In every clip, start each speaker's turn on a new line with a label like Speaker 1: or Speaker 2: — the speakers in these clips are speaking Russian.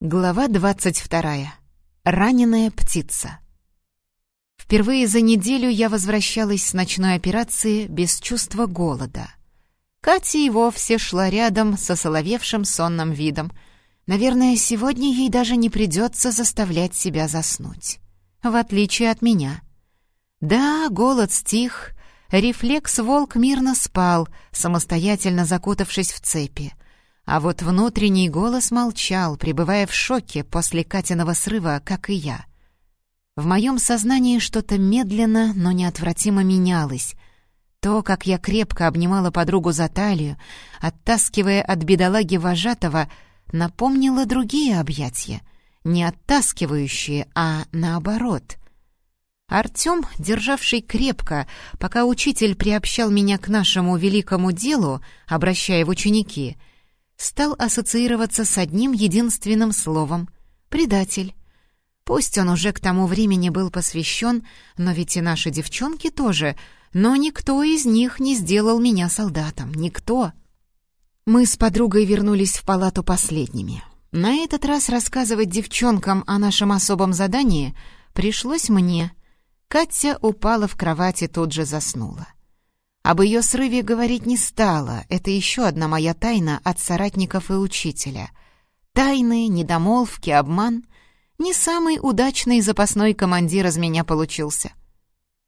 Speaker 1: Глава двадцать вторая. Раненая птица. Впервые за неделю я возвращалась с ночной операции без чувства голода. Катя и вовсе шла рядом со соловевшим сонным видом. Наверное, сегодня ей даже не придется заставлять себя заснуть. В отличие от меня. Да, голод стих, рефлекс волк мирно спал, самостоятельно закутавшись в цепи — а вот внутренний голос молчал, пребывая в шоке после Катиного срыва, как и я. В моем сознании что-то медленно, но неотвратимо менялось. То, как я крепко обнимала подругу за талию, оттаскивая от бедолаги вожатого, напомнило другие объятия, не оттаскивающие, а наоборот. Артем, державший крепко, пока учитель приобщал меня к нашему великому делу, обращая в ученики — стал ассоциироваться с одним единственным словом — «предатель». Пусть он уже к тому времени был посвящен, но ведь и наши девчонки тоже, но никто из них не сделал меня солдатом, никто. Мы с подругой вернулись в палату последними. На этот раз рассказывать девчонкам о нашем особом задании пришлось мне. Катя упала в кровать и тут же заснула. Об ее срыве говорить не стала. Это еще одна моя тайна от соратников и учителя. Тайны, недомолвки, обман. Не самый удачный запасной командир из меня получился.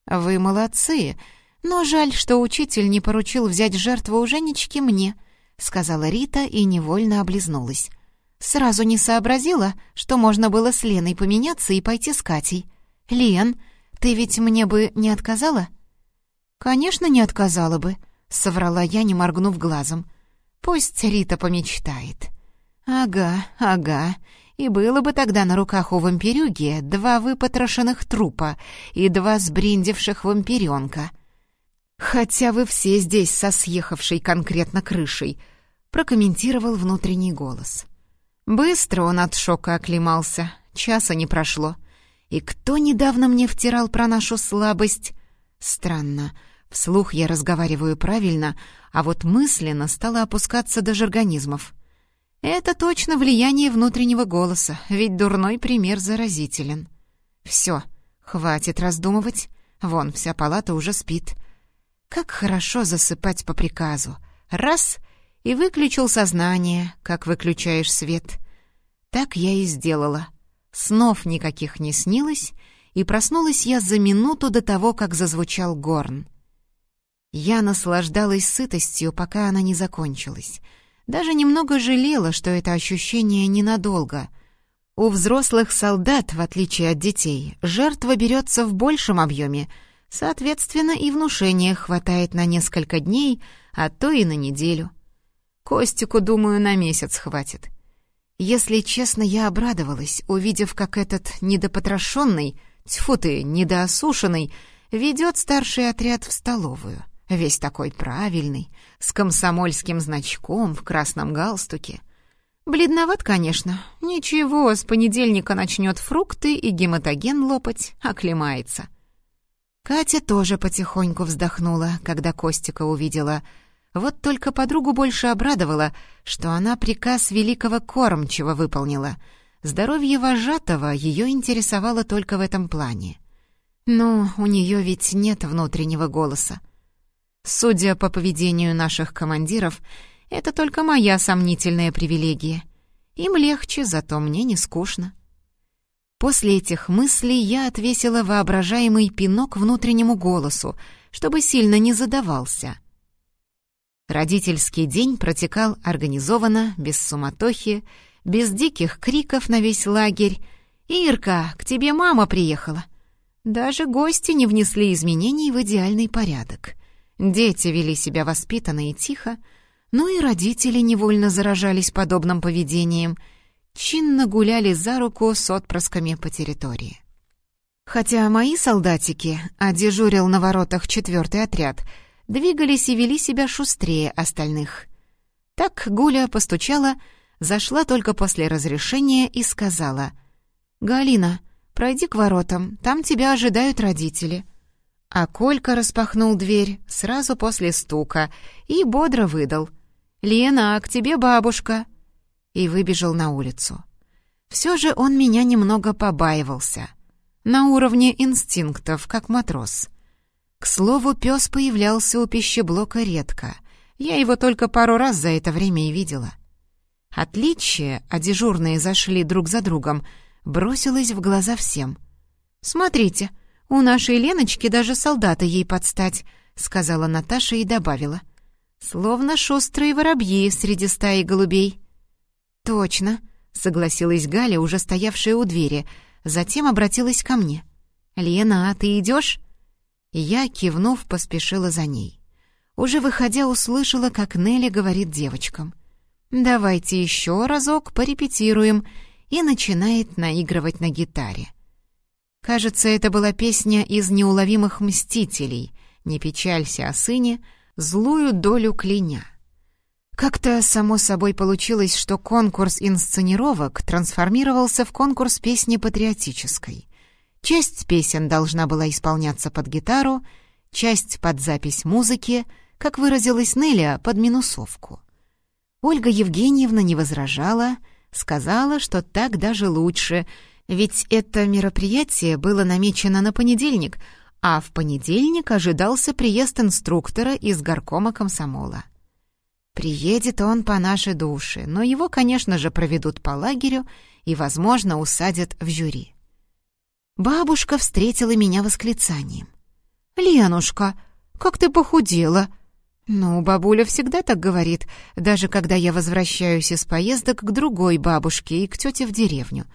Speaker 1: Вы молодцы, но жаль, что учитель не поручил взять жертву у Женечки мне, сказала Рита и невольно облизнулась. Сразу не сообразила, что можно было с Леной поменяться и пойти с Катей. «Лен, ты ведь мне бы не отказала?» «Конечно, не отказала бы», — соврала я, не моргнув глазом. «Пусть Рита помечтает». «Ага, ага. И было бы тогда на руках у вампирюги два выпотрошенных трупа и два сбриндивших вампиренка». «Хотя вы все здесь со съехавшей конкретно крышей», — прокомментировал внутренний голос. Быстро он от шока оклемался, часа не прошло. И кто недавно мне втирал про нашу слабость? Странно, Вслух я разговариваю правильно, а вот мысленно стала опускаться до жаргонизмов. Это точно влияние внутреннего голоса, ведь дурной пример заразителен. Все, хватит раздумывать. Вон, вся палата уже спит. Как хорошо засыпать по приказу. Раз — и выключил сознание, как выключаешь свет. Так я и сделала. Снов никаких не снилось, и проснулась я за минуту до того, как зазвучал горн. Я наслаждалась сытостью, пока она не закончилась. Даже немного жалела, что это ощущение ненадолго. У взрослых солдат, в отличие от детей, жертва берется в большем объеме, соответственно, и внушения хватает на несколько дней, а то и на неделю. Костику, думаю, на месяц хватит. Если честно, я обрадовалась, увидев, как этот недопотрошенный, тьфу ты, недоосушенный, ведет старший отряд в столовую. Весь такой правильный, с комсомольским значком в красном галстуке. Бледноват, конечно. Ничего, с понедельника начнет фрукты и гематоген лопать, оклемается. Катя тоже потихоньку вздохнула, когда Костика увидела. Вот только подругу больше обрадовала, что она приказ великого кормчего выполнила. Здоровье вожатого ее интересовало только в этом плане. Ну, у нее ведь нет внутреннего голоса. Судя по поведению наших командиров, это только моя сомнительная привилегия. Им легче, зато мне не скучно. После этих мыслей я отвесила воображаемый пинок внутреннему голосу, чтобы сильно не задавался. Родительский день протекал организованно, без суматохи, без диких криков на весь лагерь. «Ирка, к тебе мама приехала!» Даже гости не внесли изменений в идеальный порядок. Дети вели себя воспитанно и тихо, ну и родители невольно заражались подобным поведением, чинно гуляли за руку с отпрысками по территории. Хотя мои солдатики, а дежурил на воротах четвертый отряд, двигались и вели себя шустрее остальных. Так Гуля постучала, зашла только после разрешения и сказала, «Галина, пройди к воротам, там тебя ожидают родители». А Колька распахнул дверь сразу после стука и бодро выдал. «Лена, к тебе бабушка!» И выбежал на улицу. Все же он меня немного побаивался. На уровне инстинктов, как матрос. К слову, пес появлялся у пищеблока редко. Я его только пару раз за это время и видела. Отличие, а дежурные зашли друг за другом, бросилось в глаза всем. «Смотрите, у нашей Леночки даже солдата ей подстать», — сказала Наташа и добавила. «Словно шустрые воробьи среди стаи голубей». «Точно», — согласилась Галя, уже стоявшая у двери, затем обратилась ко мне. «Лена, а ты идешь?» Я, кивнув, поспешила за ней. Уже выходя, услышала, как Нелли говорит девочкам. «Давайте еще разок порепетируем», и начинает наигрывать на гитаре. Кажется, это была песня из «Неуловимых мстителей», «Не печалься о сыне», «Злую долю клиня». Как-то само собой получилось, что конкурс инсценировок трансформировался в конкурс песни патриотической. Часть песен должна была исполняться под гитару, часть под запись музыки, как выразилась Неля, под минусовку. Ольга Евгеньевна не возражала, сказала, что так даже лучше, ведь это мероприятие было намечено на понедельник, а в понедельник ожидался приезд инструктора из горкома комсомола. Приедет он по нашей душе, но его, конечно же, проведут по лагерю и, возможно, усадят в жюри. Бабушка встретила меня восклицанием. «Ленушка, как ты похудела!» «Ну, бабуля всегда так говорит, даже когда я возвращаюсь из поездок к другой бабушке и к тете в деревню.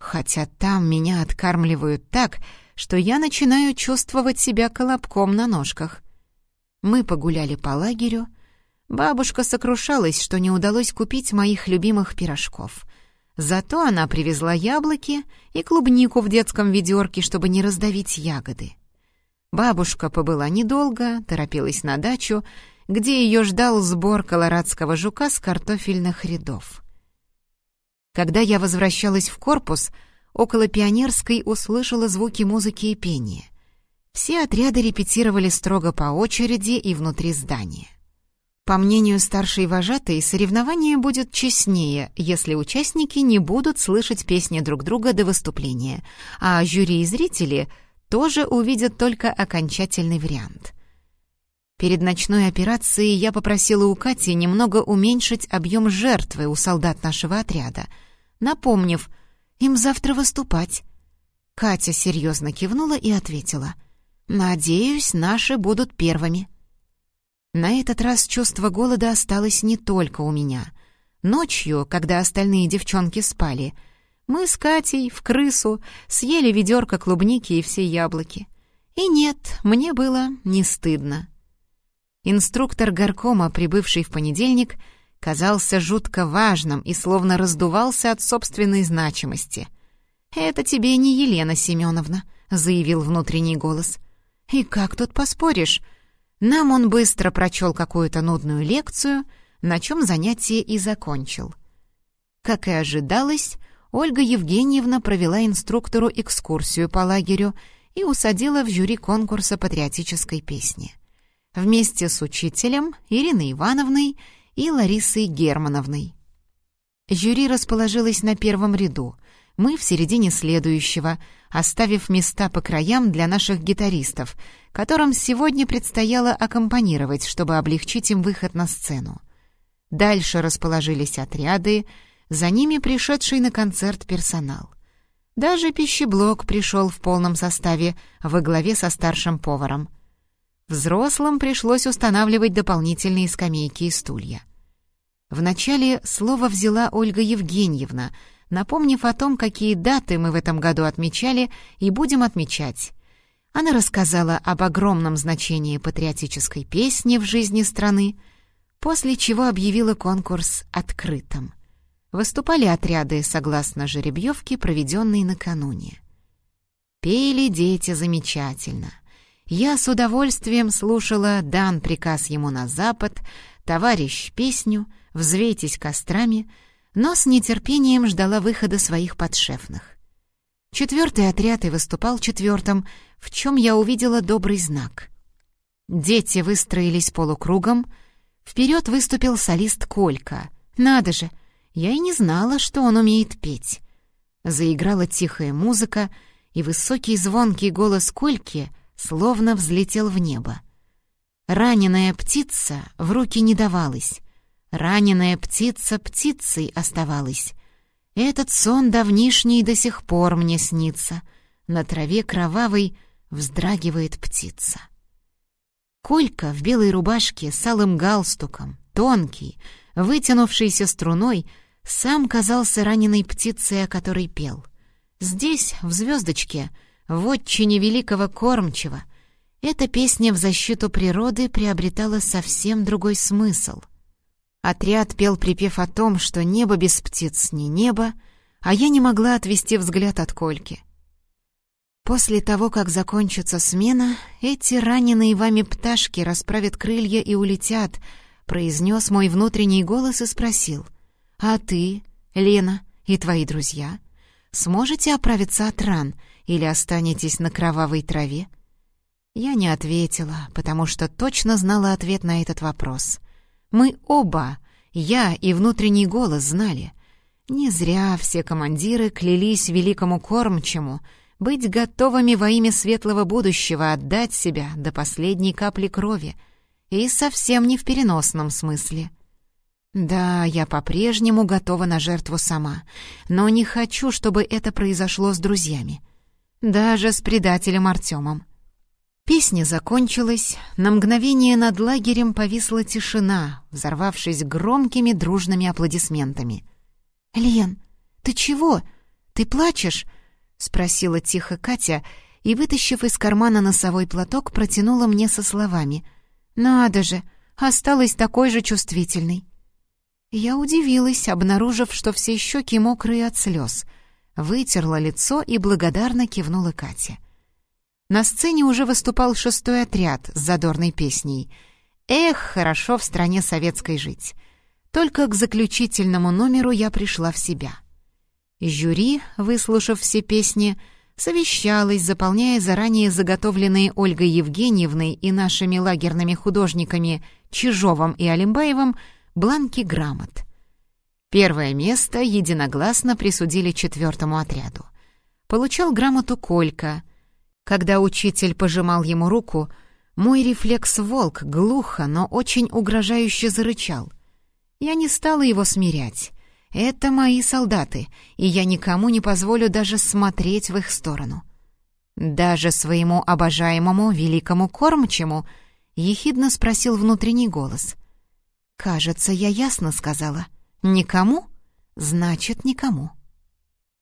Speaker 1: Хотя там меня откармливают так, что я начинаю чувствовать себя колобком на ножках». Мы погуляли по лагерю, Бабушка сокрушалась, что не удалось купить моих любимых пирожков. Зато она привезла яблоки и клубнику в детском ведерке, чтобы не раздавить ягоды. Бабушка побыла недолго, торопилась на дачу, где ее ждал сбор колорадского жука с картофельных рядов. Когда я возвращалась в корпус, около Пионерской услышала звуки музыки и пения. Все отряды репетировали строго по очереди и внутри здания. По мнению старшей вожатой, соревнование будет честнее, если участники не будут слышать песни друг друга до выступления, а жюри и зрители тоже увидят только окончательный вариант. Перед ночной операцией я попросила у Кати немного уменьшить объем жертвы у солдат нашего отряда, напомнив, им завтра выступать. Катя серьезно кивнула и ответила, «Надеюсь, наши будут первыми». На этот раз чувство голода осталось не только у меня. Ночью, когда остальные девчонки спали, мы с Катей в крысу съели ведерко клубники и все яблоки. И нет, мне было не стыдно. Инструктор горкома, прибывший в понедельник, казался жутко важным и словно раздувался от собственной значимости. «Это тебе не Елена Семеновна», — заявил внутренний голос. «И как тут поспоришь?» Нам он быстро прочел какую-то нудную лекцию, на чем занятие и закончил. Как и ожидалось, Ольга Евгеньевна провела инструктору экскурсию по лагерю и усадила в жюри конкурса патриотической песни. Вместе с учителем Ириной Ивановной и Ларисой Германовной. Жюри расположилось на первом ряду, мы в середине следующего, оставив места по краям для наших гитаристов, которым сегодня предстояло аккомпанировать, чтобы облегчить им выход на сцену. Дальше расположились отряды, за ними пришедший на концерт персонал. Даже пищеблок пришел в полном составе во главе со старшим поваром. Взрослым пришлось устанавливать дополнительные скамейки и стулья. Вначале слово взяла Ольга Евгеньевна — напомнив о том, какие даты мы в этом году отмечали и будем отмечать. Она рассказала об огромном значении патриотической песни в жизни страны, после чего объявила конкурс открытым. Выступали отряды согласно жеребьевке, проведенной накануне. Пели дети замечательно. Я с удовольствием слушала «Дан приказ ему на запад», «Товарищ песню», «Взвейтесь кострами», но с нетерпением ждала выхода своих подшефных. Четвертый отряд и выступал четвертым, в чем я увидела добрый знак. Дети выстроились полукругом, вперед выступил солист Колька. Надо же, я и не знала, что он умеет петь. Заиграла тихая музыка, и высокий звонкий голос Кольки словно взлетел в небо. Раненая птица в руки не давалась. Раненая птица птицей оставалась. Этот сон давнишний до сих пор мне снится. На траве кровавой вздрагивает птица. Колька в белой рубашке с алым галстуком, тонкий, вытянувшийся струной, сам казался раненой птицей, о которой пел. Здесь, в звездочке, в отчине великого кормчего, эта песня в защиту природы приобретала совсем другой смысл. Отряд пел припев о том, что небо без птиц не небо, а я не могла отвести взгляд от Кольки. После того, как закончится смена, эти раненые вами пташки расправят крылья и улетят, произнес мой внутренний голос и спросил, «А ты, Лена и твои друзья, сможете оправиться от ран или останетесь на кровавой траве?» Я не ответила, потому что точно знала ответ на этот вопрос. Мы оба, я и внутренний голос, знали. Не зря все командиры клялись великому кормчему — быть готовыми во имя светлого будущего отдать себя до последней капли крови, и совсем не в переносном смысле. Да, я по-прежнему готова на жертву сама, но не хочу, чтобы это произошло с друзьями. Даже с предателем Артемом. Песня закончилась, на мгновение над лагерем повисла тишина, взорвавшись громкими дружными аплодисментами. «Лен, ты чего? Ты плачешь?» — спросила тихо Катя и, вытащив из кармана носовой платок, протянула мне со словами. «Надо же, осталась такой же чувствительной». Я удивилась, обнаружив, что все щеки мокрые от слез. Вытерла лицо и благодарно кивнула Кате. На сцене уже выступал шестой отряд с задорной песней. «Эх, хорошо в стране советской жить». Только к заключительному номеру я пришла в себя — Жюри, выслушав все песни, совещалось, заполняя заранее заготовленные Ольгой Евгеньевной и нашими лагерными художниками Чижовым и Олимбаевым бланки грамот. Первое место единогласно присудили четвертому отряду. Получал грамоту Колька. Когда учитель пожимал ему руку, мой рефлекс-волк глухо, но очень угрожающе зарычал. Я не стала его смирять. Это мои солдаты, и я никому не позволю даже смотреть в их сторону. Даже своему обожаемому великому кормчему ехидно спросил внутренний голос. «Кажется, я ясно сказала. Никому? Значит, никому».